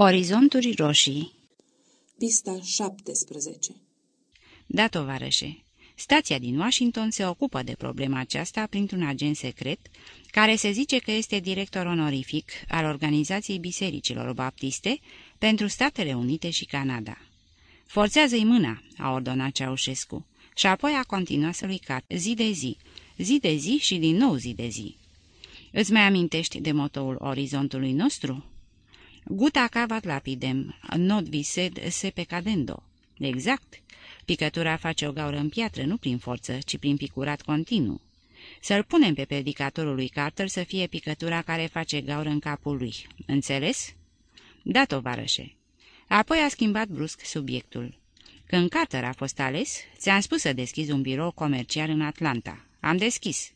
Orizonturi roșii Pista 17 Da, tovarășe, stația din Washington se ocupă de problema aceasta printr-un agent secret, care se zice că este director onorific al Organizației Bisericilor Baptiste pentru Statele Unite și Canada. Forțează-i mâna, a ordonat Ceaușescu, și apoi a continuat să-lui cat zi de zi, zi de zi și din nou zi de zi. Îți mai amintești de motoul orizontului nostru? Guta cavat lapidem, not vised se pecadendo. Exact. Picătura face o gaură în piatră, nu prin forță, ci prin picurat continuu. Să-l punem pe predicatorul lui Carter să fie picătura care face gaură în capul lui. Înțeles? Da, tovarășe. Apoi a schimbat brusc subiectul. Când Carter a fost ales, ți-am spus să deschizi un birou comercial în Atlanta. Am deschis.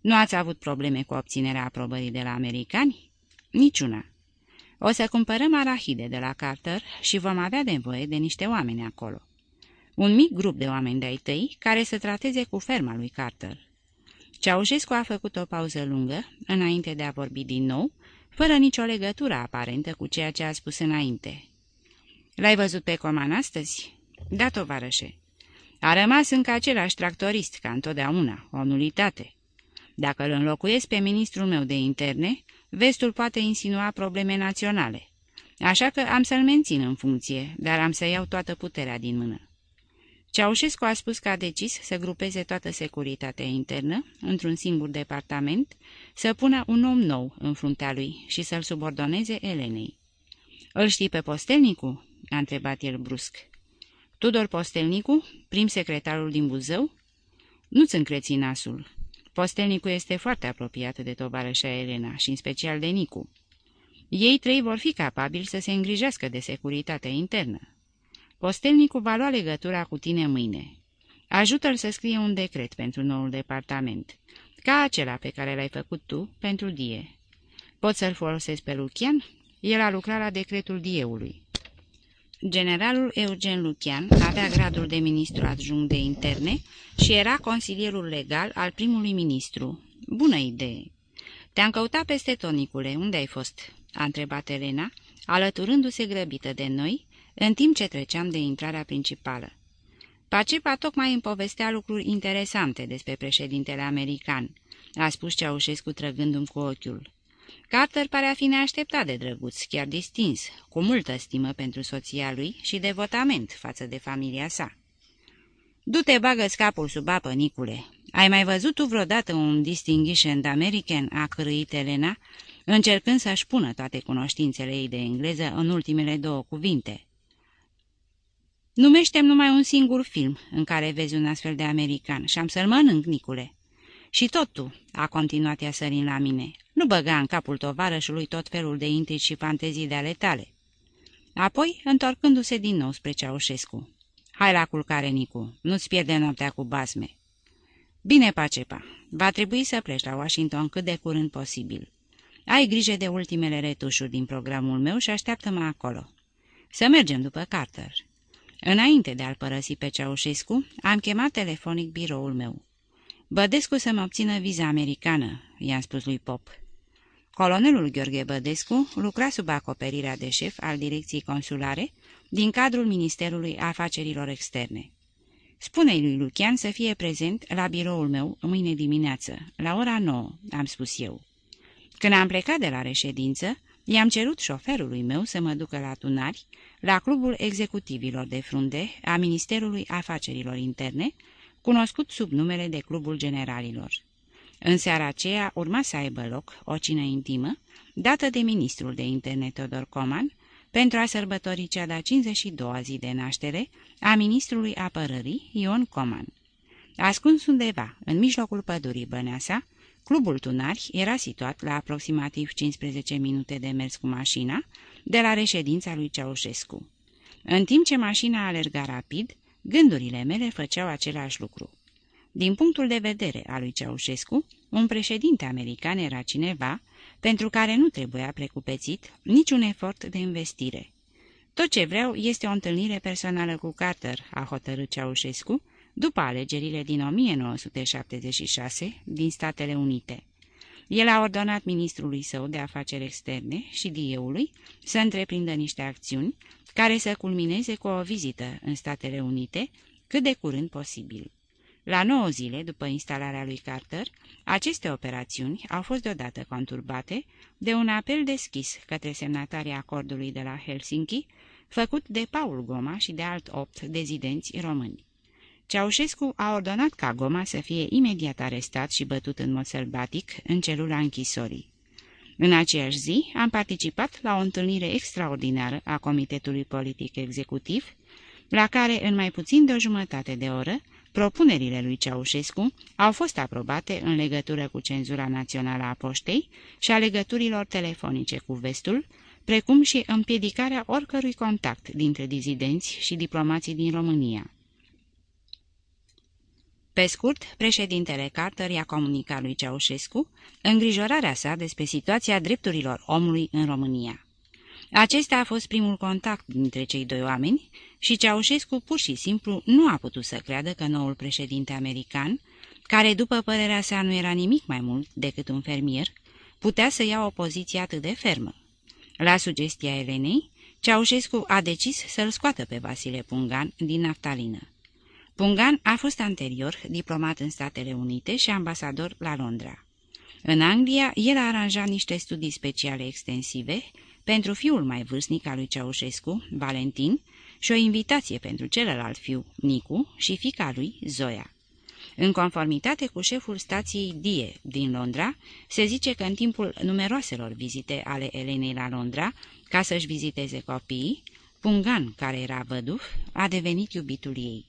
Nu ați avut probleme cu obținerea aprobării de la americani? Niciuna. O să cumpărăm arahide de la Carter și vom avea nevoie de niște oameni acolo. Un mic grup de oameni de-ai tăi care să trateze cu ferma lui Carter. Ceaușescu a făcut o pauză lungă, înainte de a vorbi din nou, fără nicio legătură aparentă cu ceea ce a spus înainte. L-ai văzut pe Coman astăzi?" Da, tovarășe." A rămas încă același tractorist, ca întotdeauna, o nulitate. Dacă îl înlocuiesc pe ministrul meu de interne, vestul poate insinua probleme naționale. Așa că am să-l mențin în funcție, dar am să iau toată puterea din mână. Ceaușescu a spus că a decis să grupeze toată securitatea internă într-un singur departament, să pună un om nou în fruntea lui și să-l subordoneze Elenei. Îl știi pe Postelnicu?" a întrebat el brusc. Tudor Postelnicu, prim secretarul din Buzău? Nu-ți încreți nasul. Postelnicu este foarte apropiat de tovarășa Elena și în special de Nicu. Ei trei vor fi capabili să se îngrijească de securitatea internă. Postelnicu va lua legătura cu tine mâine. Ajută-l să scrie un decret pentru noul departament, ca acela pe care l-ai făcut tu pentru Die. Poți să-l folosesc pe Lucian? El a lucrat la decretul Dieului. Generalul Eugen Lucian avea gradul de ministru adjunct de interne și era consilierul legal al primului ministru. Bună idee! Te-am căutat peste tonicule. Unde ai fost?" a întrebat Elena, alăturându-se grăbită de noi, în timp ce treceam de intrarea principală. Pacepa tocmai îmi povestea lucruri interesante despre președintele american, a spus Ceaușescu trăgându-mi cu ochiul. Carter pare a fi neașteptat de drăguț, chiar distins, cu multă stimă pentru soția lui și devotament față de familia sa. Du-te, bagă capul sub apă, Nicule. Ai mai văzut tu vreodată un distinguished American?" a cârâit Elena, încercând să-și pună toate cunoștințele ei de engleză în ultimele două cuvinte. Numește-mi numai un singur film în care vezi un astfel de american și am să-l mănânc, Nicule." Și tot tu," a continuat ea sărind la mine, nu băga în capul tovarășului tot felul de intrici și fantezii de ale tale." Apoi, întorcându-se din nou spre Ceaușescu. Hai la culcare, Nicu, nu-ți pierde noaptea cu basme." Bine, Pacepa, va trebui să pleci la Washington cât de curând posibil. Ai grijă de ultimele retușuri din programul meu și așteaptă-mă acolo. Să mergem după Carter." Înainte de a-l părăsi pe Ceaușescu, am chemat telefonic biroul meu. Bădescu să-mi obțină viza americană," i-am spus lui Pop. Colonelul Gheorghe Bădescu lucra sub acoperirea de șef al direcției consulare din cadrul Ministerului Afacerilor Externe. Spune-i lui Lucian să fie prezent la biroul meu mâine dimineață, la ora 9, am spus eu. Când am plecat de la reședință, i-am cerut șoferului meu să mă ducă la Tunari, la clubul executivilor de frunde a Ministerului Afacerilor Interne, cunoscut sub numele de Clubul Generalilor. În seara aceea urma să aibă loc o cină intimă, dată de ministrul de interne Todor Coman, pentru a sărbători cea de-a 52-a zi de naștere a ministrului apărării Ion Coman. Ascuns undeva, în mijlocul pădurii Băneasa, clubul Tunari era situat la aproximativ 15 minute de mers cu mașina de la reședința lui Ceaușescu. În timp ce mașina alerga rapid, Gândurile mele făceau același lucru. Din punctul de vedere al lui Ceaușescu, un președinte american era cineva pentru care nu trebuia precupețit niciun efort de investire. Tot ce vreau este o întâlnire personală cu Carter, a hotărât Ceaușescu, după alegerile din 1976 din Statele Unite. el a ordonat ministrului său de afaceri externe și dieului să întreprindă niște acțiuni care să culmineze cu o vizită în Statele Unite cât de curând posibil. La nouă zile după instalarea lui Carter, aceste operațiuni au fost deodată conturbate de un apel deschis către semnatarii acordului de la Helsinki, făcut de Paul Goma și de alt opt dezidenți români. Ceaușescu a ordonat ca Goma să fie imediat arestat și bătut în mod sălbatic în celula închisorii. În aceeași zi am participat la o întâlnire extraordinară a Comitetului Politic Executiv, la care în mai puțin de o jumătate de oră propunerile lui Ceaușescu au fost aprobate în legătură cu cenzura națională a poștei și a legăturilor telefonice cu vestul, precum și împiedicarea oricărui contact dintre dizidenți și diplomații din România. Pe scurt, președintele Carter i-a comunicat lui Ceaușescu îngrijorarea sa despre situația drepturilor omului în România. Acesta a fost primul contact dintre cei doi oameni și Ceaușescu pur și simplu nu a putut să creadă că noul președinte american, care după părerea sa nu era nimic mai mult decât un fermier, putea să ia o poziție atât de fermă. La sugestia Elenei, Ceaușescu a decis să-l scoată pe Vasile Pungan din naftalină. Pungan a fost anterior diplomat în Statele Unite și ambasador la Londra. În Anglia, el a aranjat niște studii speciale extensive pentru fiul mai vârstnic al lui Ceaușescu, Valentin, și o invitație pentru celălalt fiu, Nicu, și fica lui, Zoia. În conformitate cu șeful stației Die din Londra, se zice că în timpul numeroaselor vizite ale Elenei la Londra, ca să-și viziteze copiii, Pungan, care era văduf, a devenit iubitul ei.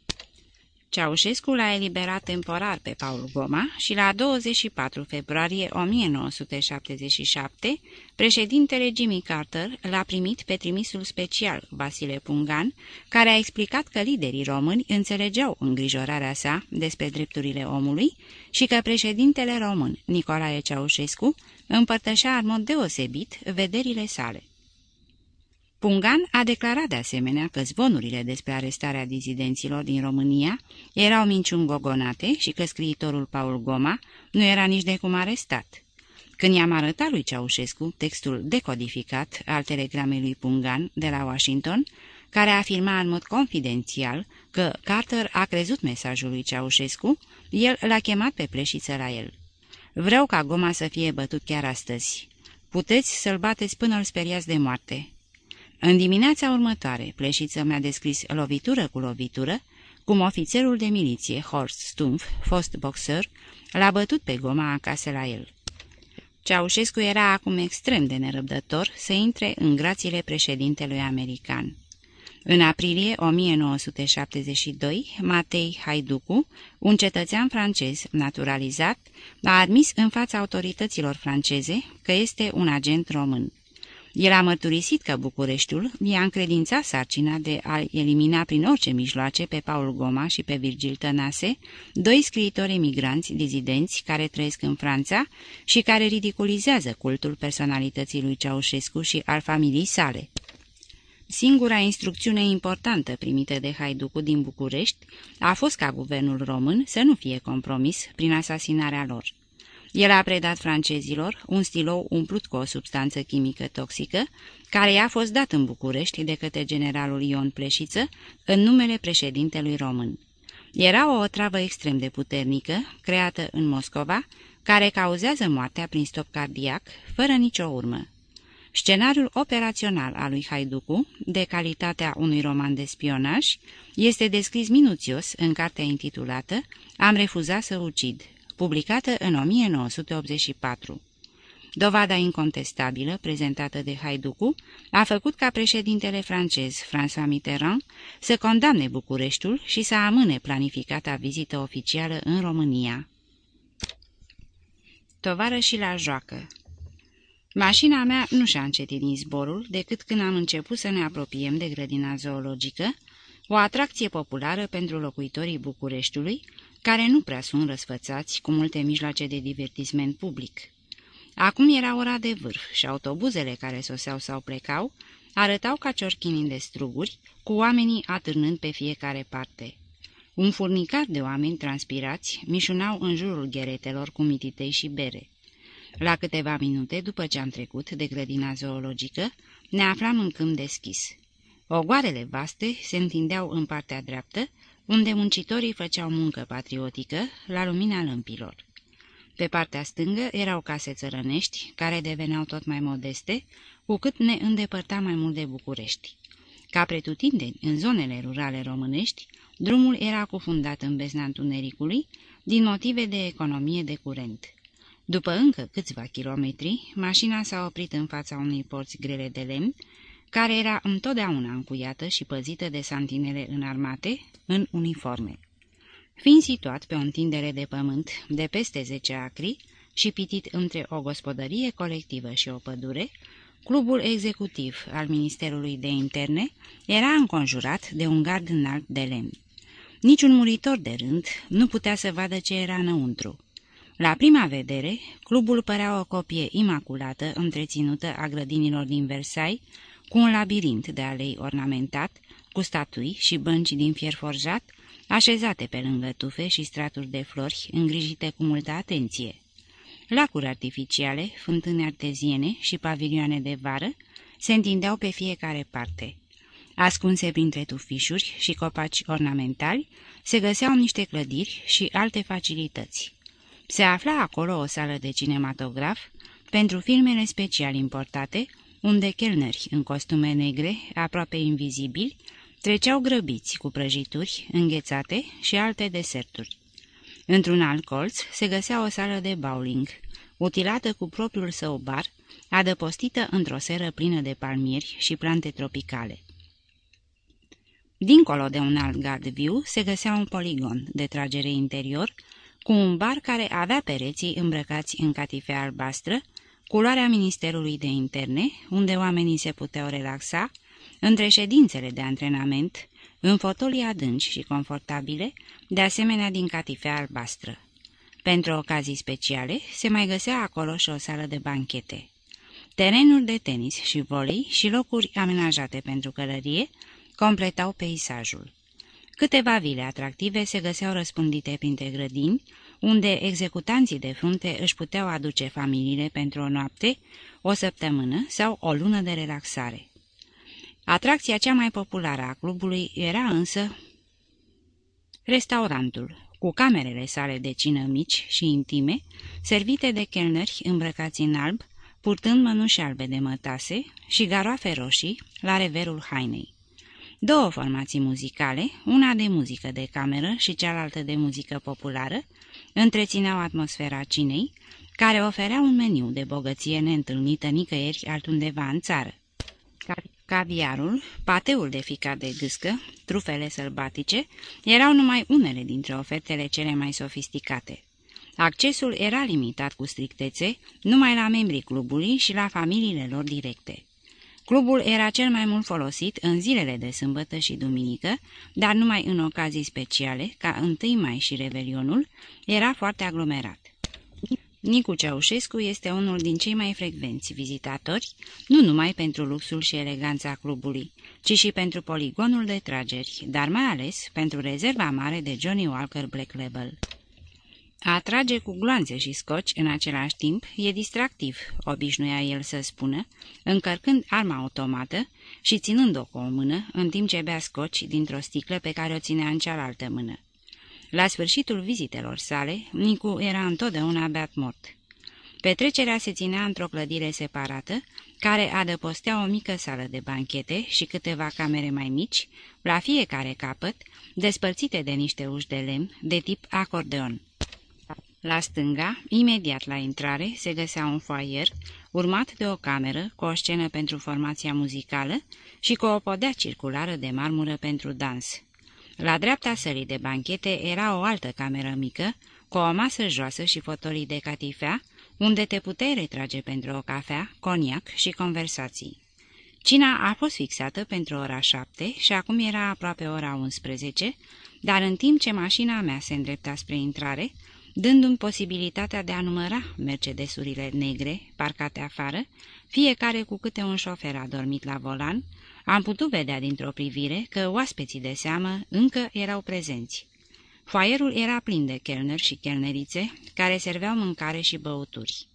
Ceaușescu l-a eliberat temporar pe Paul Goma și la 24 februarie 1977, președintele Jimmy Carter l-a primit pe trimisul special Vasile Pungan, care a explicat că liderii români înțelegeau îngrijorarea sa despre drepturile omului și că președintele român, Nicolae Ceaușescu, împărtășea în mod deosebit vederile sale. Pungan a declarat de asemenea că zvonurile despre arestarea dizidenților din România erau minciuni gogonate și că scriitorul Paul Goma nu era nici de cum arestat. Când i-am arătat lui Ceaușescu textul decodificat al telegramei lui Pungan de la Washington, care afirma în mod confidențial că Carter a crezut mesajul lui Ceaușescu, el l-a chemat pe pleșiță la el. Vreau ca Goma să fie bătut chiar astăzi. Puteți să-l bateți până îl speriați de moarte. În dimineața următoare, pleșiță mi-a descris lovitură cu lovitură, cum ofițerul de miliție, Horst Stumpf, fost boxer, l-a bătut pe goma acasă la el. Ceaușescu era acum extrem de nerăbdător să intre în grațiile președintelui american. În aprilie 1972, Matei Haiducu, un cetățean francez naturalizat, a admis în fața autorităților franceze că este un agent român. El a mărturisit că Bucureștiul i-a încredințat sarcina de a elimina prin orice mijloace pe Paul Goma și pe Virgil Tănase, doi scriitori emigranți dizidenți care trăiesc în Franța și care ridiculizează cultul personalității lui Ceaușescu și al familiei sale. Singura instrucțiune importantă primită de Haiducu din București a fost ca guvernul român să nu fie compromis prin asasinarea lor. El a predat francezilor un stilou umplut cu o substanță chimică toxică, care i-a fost dat în București de către generalul Ion Pleșiță în numele președintelui român. Era o travă extrem de puternică, creată în Moscova, care cauzează moartea prin stop cardiac, fără nicio urmă. Scenariul operațional al lui Haiducu, de calitatea unui roman de spionaj, este descris minuțios în cartea intitulată Am refuzat să ucid, publicată în 1984. Dovada incontestabilă prezentată de Haiducu a făcut ca președintele francez François Mitterrand să condamne Bucureștiul și să amâne planificata vizită oficială în România. Tovară și la joacă Mașina mea nu și-a încetit din zborul decât când am început să ne apropiem de grădina zoologică, o atracție populară pentru locuitorii Bucureștiului, care nu prea sunt răsfățați cu multe mijloace de divertisment public. Acum era ora de vârf și autobuzele care soseau sau plecau arătau ca ciorchini de struguri, cu oamenii atârnând pe fiecare parte. Un furnicar de oameni transpirați mișunau în jurul gheretelor cu mititei și bere. La câteva minute după ce am trecut de grădina zoologică, ne aflam în câmp deschis. Ogoarele vaste se întindeau în partea dreaptă, unde muncitorii făceau muncă patriotică la lumina lămpilor. Pe partea stângă erau case țărănești, care deveneau tot mai modeste, cu cât ne îndepărta mai mult de București. Ca pretutindeni în zonele rurale românești, drumul era cufundat în bezna întunericului, din motive de economie de curent. După încă câțiva kilometri, mașina s-a oprit în fața unei porți grele de lemn, care era întotdeauna încuiată și păzită de santinele înarmate, în uniforme. Fiind situat pe o întindere de pământ de peste 10 acri și pitit între o gospodărie colectivă și o pădure, clubul executiv al Ministerului de Interne era înconjurat de un gard înalt de lemn. Niciun muritor de rând nu putea să vadă ce era înăuntru. La prima vedere, clubul părea o copie imaculată întreținută a grădinilor din Versailles, cu un labirint de alei ornamentat, cu statui și bănci din fier forjat, așezate pe lângă tufe și straturi de flori îngrijite cu multă atenție. Lacuri artificiale, fântâne arteziene și pavilioane de vară se întindeau pe fiecare parte. Ascunse printre tufișuri și copaci ornamentali, se găseau niște clădiri și alte facilități. Se afla acolo o sală de cinematograf pentru filmele special importate, unde chelneri în costume negre, aproape invizibili, treceau grăbiți cu prăjituri, înghețate și alte deserturi. Într-un alt colț se găsea o sală de bowling, utilată cu propriul său bar, adăpostită într-o seră plină de palmieri și plante tropicale. Dincolo de un alt gard viu se găsea un poligon de tragere interior, cu un bar care avea pereții îmbrăcați în catifea albastră, culoarea Ministerului de Interne, unde oamenii se puteau relaxa, între ședințele de antrenament, în fotolii adânci și confortabile, de asemenea din catifea albastră. Pentru ocazii speciale, se mai găsea acolo și o sală de banchete. Terenuri de tenis și volei și locuri amenajate pentru călărie completau peisajul. Câteva vile atractive se găseau răspândite printre grădini, unde executanții de frunte își puteau aduce familiile pentru o noapte, o săptămână sau o lună de relaxare. Atracția cea mai populară a clubului era însă restaurantul, cu camerele sale de cină mici și intime, servite de chelneri îmbrăcați în alb, purtând mănuși albe de mătase și garoafe roșii la reverul hainei. Două formații muzicale, una de muzică de cameră și cealaltă de muzică populară, întrețineau atmosfera cinei, care oferea un meniu de bogăție neîntâlnită nicăieri altundeva în țară. Caviarul, pateul de ficat de gâscă, trufele sălbatice, erau numai unele dintre ofertele cele mai sofisticate. Accesul era limitat cu strictețe numai la membrii clubului și la familiile lor directe. Clubul era cel mai mult folosit în zilele de sâmbătă și duminică, dar numai în ocazii speciale, ca 1 mai și Revelionul, era foarte aglomerat. Nicu Ceaușescu este unul din cei mai frecvenți vizitatori, nu numai pentru luxul și eleganța clubului, ci și pentru poligonul de trageri, dar mai ales pentru rezerva mare de Johnny Walker Black Label. A trage cu gloanțe și scoci în același timp e distractiv, obișnuia el să spună, încărcând arma automată și ținând-o cu o mână, în timp ce bea scoci dintr-o sticlă pe care o ținea în cealaltă mână. La sfârșitul vizitelor sale, Nicu era întotdeauna beat mort. Petrecerea se ținea într-o clădire separată, care adăpostea o mică sală de banchete și câteva camere mai mici, la fiecare capăt, despărțite de niște uși de lemn de tip acordeon. La stânga, imediat la intrare, se găsea un foaier, urmat de o cameră cu o scenă pentru formația muzicală și cu o podea circulară de marmură pentru dans. La dreapta sălii de banchete era o altă cameră mică, cu o masă joasă și fotolii de catifea, unde te puteai retrage pentru o cafea, coniac și conversații. Cina a fost fixată pentru ora șapte și acum era aproape ora 11, dar în timp ce mașina mea se îndrepta spre intrare, dându-mi posibilitatea de a număra mercedesurile negre parcate afară, fiecare cu câte un șofer a dormit la volan, am putut vedea dintr-o privire că oaspeții de seamă încă erau prezenți. Foaierul era plin de chelneri și chelnerițe care serveau mâncare și băuturi.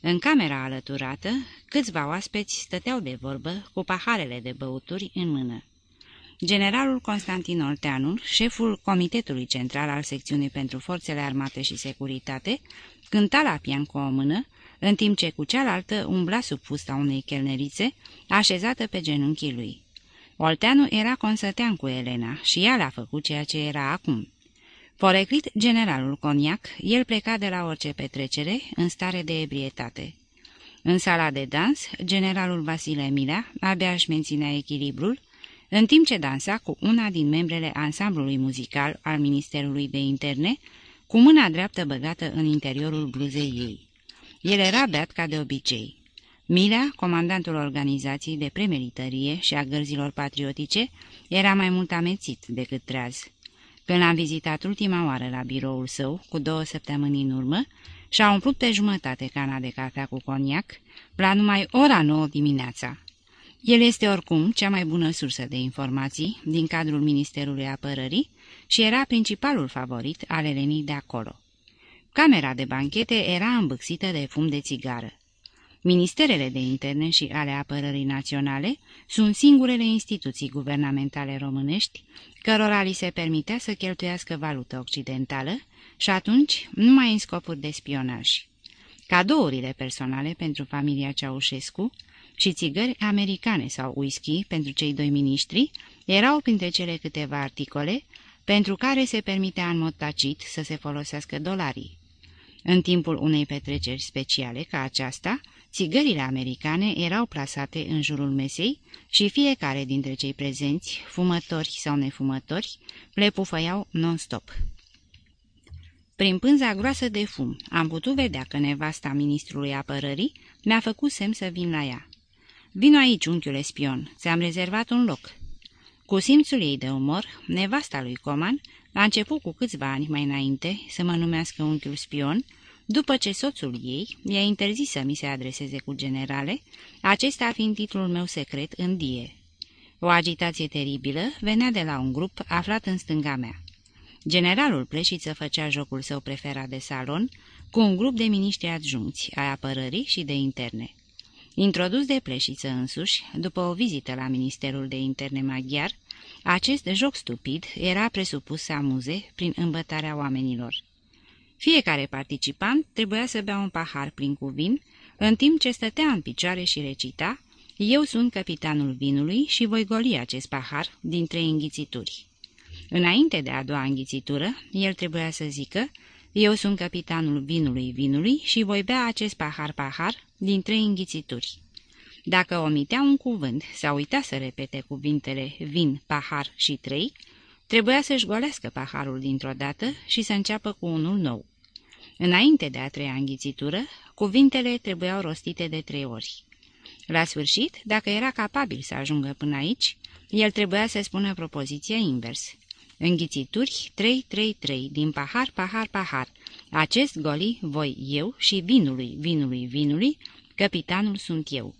În camera alăturată, câțiva oaspeți stăteau de vorbă cu paharele de băuturi în mână. Generalul Constantin Olteanul, șeful Comitetului Central al Secțiunii pentru Forțele Armate și Securitate, cânta la pian cu o mână, în timp ce cu cealaltă umbla sub fusta unei chelnerițe, așezată pe genunchii lui. Olteanu era consătean cu Elena și ea l-a făcut ceea ce era acum. Poreclit generalul Coniac, el pleca de la orice petrecere în stare de ebrietate. În sala de dans, generalul Vasile Milea abia își menținea echilibrul, în timp ce dansa cu una din membrele ansamblului muzical al Ministerului de Interne, cu mâna dreaptă băgată în interiorul bluzei ei. El era beat ca de obicei. Milea, comandantul organizației de premeritărie și a gărzilor patriotice, era mai mult amețit decât treaz. Când l-am vizitat ultima oară la biroul său, cu două săptămâni în urmă, și-a umplut pe jumătate cana de cafea cu coniac, la numai ora nouă dimineața. El este oricum cea mai bună sursă de informații din cadrul Ministerului Apărării și era principalul favorit al Elenii de acolo. Camera de banchete era îmbâxită de fum de țigară. Ministerele de interne și ale apărării naționale sunt singurele instituții guvernamentale românești cărora li se permitea să cheltuiască valută occidentală și atunci numai în scopuri de spionaj. Cadourile personale pentru familia Ceaușescu și țigări americane sau whisky pentru cei doi miniștri erau printre cele câteva articole pentru care se permitea în mod tacit să se folosească dolarii. În timpul unei petreceri speciale ca aceasta, țigările americane erau plasate în jurul mesei și fiecare dintre cei prezenți, fumători sau nefumători, le pufăiau non-stop. Prin pânza groasă de fum am putut vedea că nevasta ministrului apărării mi-a făcut semn să vin la ea. Vino aici, unchiule spion, ți-am rezervat un loc." Cu simțul ei de umor, nevasta lui Coman a început cu câțiva ani mai înainte să mă numească unchiul spion, după ce soțul ei i-a interzis să mi se adreseze cu generale, acesta fiind titlul meu secret în die. O agitație teribilă venea de la un grup aflat în stânga mea. Generalul Pleșiță făcea jocul său preferat de salon cu un grup de miniștri adjuncți ai apărării și de interne. Introdus de Pleșiță însuși, după o vizită la Ministerul de Interne maghiar, acest joc stupid era presupus să amuze prin îmbătarea oamenilor. Fiecare participant trebuia să bea un pahar plin cu vin, în timp ce stătea în picioare și recita, Eu sunt capitanul vinului și voi goli acest pahar din trei înghițituri. Înainte de a doua înghițitură, el trebuia să zică, Eu sunt capitanul vinului vinului și voi bea acest pahar-pahar din trei înghițituri. Dacă omitea un cuvânt sau uita să repete cuvintele vin, pahar și trei, trebuia să-și golească paharul dintr-o dată și să înceapă cu unul nou. Înainte de a treia înghițitură, cuvintele trebuiau rostite de trei ori. La sfârșit, dacă era capabil să ajungă până aici, el trebuia să spună propoziția invers. Înghițituri 3-3-3, din pahar, pahar, pahar. Acest goli voi eu și vinului, vinului, vinului, capitanul sunt eu.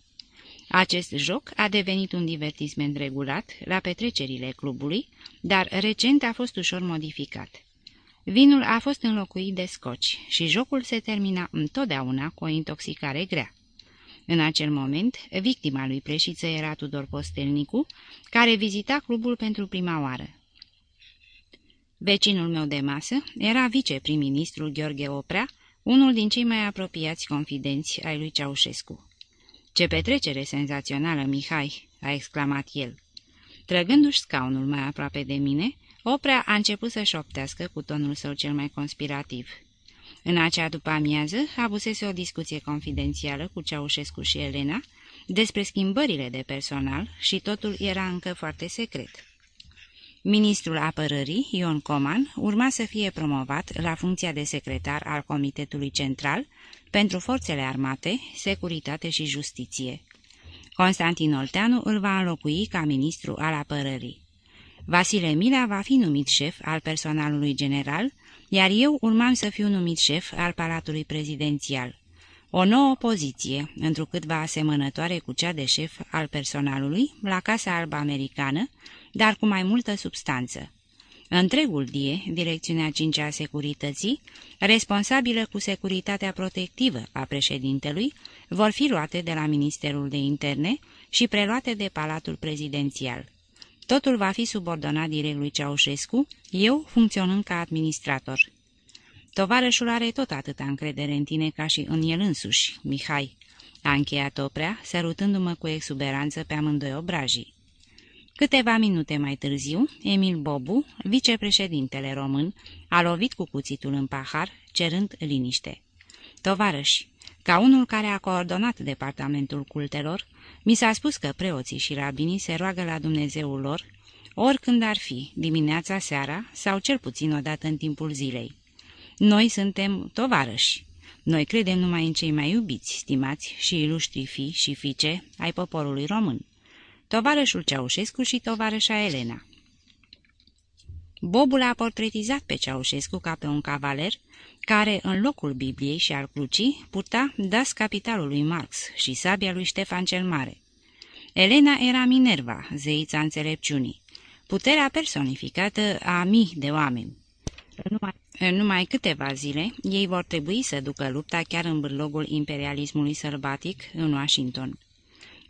Acest joc a devenit un divertisment regulat la petrecerile clubului, dar recent a fost ușor modificat. Vinul a fost înlocuit de scoci și jocul se termina întotdeauna cu o intoxicare grea. În acel moment, victima lui Preșiță era Tudor Postelnicu, care vizita clubul pentru prima oară. Vecinul meu de masă era viceprim-ministrul Gheorghe Oprea, unul din cei mai apropiați confidenți ai lui Ceaușescu. Ce petrecere senzațională, Mihai!" a exclamat el. Trăgându-și scaunul mai aproape de mine, Oprea a început să șoptească cu tonul său cel mai conspirativ. În acea după amiază avusese o discuție confidențială cu Ceaușescu și Elena despre schimbările de personal și totul era încă foarte secret. Ministrul apărării, Ion Coman, urma să fie promovat la funcția de secretar al Comitetului Central pentru Forțele Armate, Securitate și Justiție. Constantin Olteanu îl va înlocui ca ministru al apărării. Vasile Milea va fi numit șef al personalului general, iar eu urmam să fiu numit șef al Palatului Prezidențial. O nouă poziție, întrucâtva asemănătoare cu cea de șef al personalului la Casa Albă Americană, dar cu mai multă substanță. Întregul DIE, Direcțiunea 5 a Securității, responsabilă cu securitatea protectivă a președintelui, vor fi luate de la Ministerul de Interne și preluate de Palatul Prezidențial. Totul va fi subordonat direct lui Ceaușescu, eu funcționând ca administrator. Tovarășul are tot atâta încredere în tine ca și în el însuși, Mihai, a încheiat Oprea, sărutându-mă cu exuberanță pe amândoi obrajii. Câteva minute mai târziu, Emil Bobu, vicepreședintele român, a lovit cu cuțitul în pahar, cerând liniște. Tovarăși, ca unul care a coordonat departamentul cultelor, mi s-a spus că preoții și rabinii se roagă la Dumnezeul lor, oricând ar fi, dimineața, seara sau cel puțin odată în timpul zilei. Noi suntem tovarăși. Noi credem numai în cei mai iubiți, stimați și iluștri fi și fiice ai poporului român. Tovarășul Ceaușescu și tovarășa Elena. Bobul a portretizat pe Ceaușescu ca pe un cavaler care, în locul Bibliei și al crucii, purta das capitalul lui Marx și sabia lui Ștefan cel Mare. Elena era Minerva, zeița înțelepciunii, puterea personificată a mii de oameni. Numai, în numai câteva zile, ei vor trebui să ducă lupta chiar în bârlogul imperialismului sălbatic în Washington.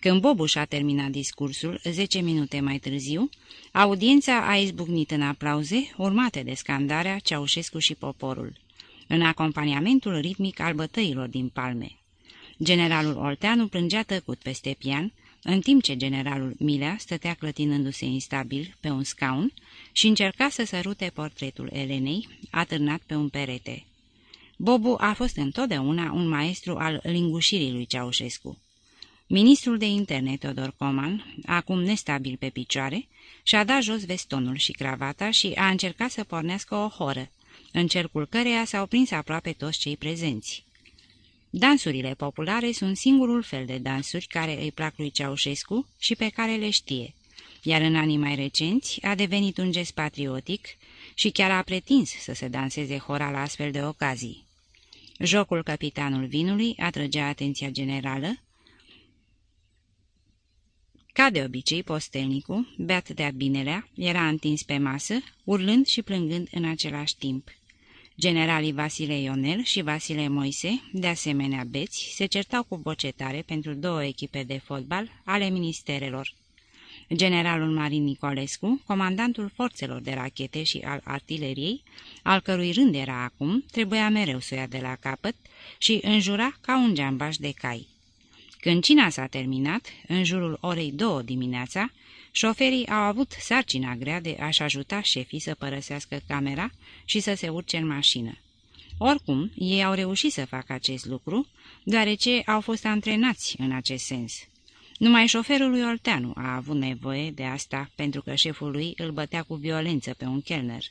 Când Bobuș și-a terminat discursul, zece minute mai târziu, audiența a izbucnit în aplauze, urmate de scandarea Ceaușescu și poporul, în acompaniamentul ritmic al bătăilor din palme. Generalul Olteanu plângea tăcut peste pian, în timp ce generalul Milea stătea clătinându-se instabil pe un scaun și încerca să sărute portretul Elenei, atârnat pe un perete. Bobu a fost întotdeauna un maestru al lingușirii lui Ceaușescu. Ministrul de interne, Todor Coman, acum nestabil pe picioare, și-a dat jos vestonul și cravata și a încercat să pornească o horă, în cercul căreia s-au prins aproape toți cei prezenți. Dansurile populare sunt singurul fel de dansuri care îi plac lui Ceaușescu și pe care le știe, iar în anii mai recenți a devenit un gest patriotic și chiar a pretins să se danseze hora la astfel de ocazii. Jocul capitanul vinului atrăgea atenția generală, ca de obicei, postelnicul, beat de-a binelea, era întins pe masă, urlând și plângând în același timp. Generalii Vasile Ionel și Vasile Moise, de asemenea beți, se certau cu bocetare pentru două echipe de fotbal ale ministerelor. Generalul Marin Nicolescu, comandantul forțelor de rachete și al artileriei, al cărui rând era acum, trebuia mereu să o ia de la capăt și înjura ca un geambaș de cai. Când cina s-a terminat, în jurul orei două dimineața, șoferii au avut sarcina grea de a-și ajuta șefii să părăsească camera și să se urce în mașină. Oricum, ei au reușit să facă acest lucru, deoarece au fost antrenați în acest sens. Numai șoferul lui Olteanu a avut nevoie de asta pentru că șeful lui îl bătea cu violență pe un chelner.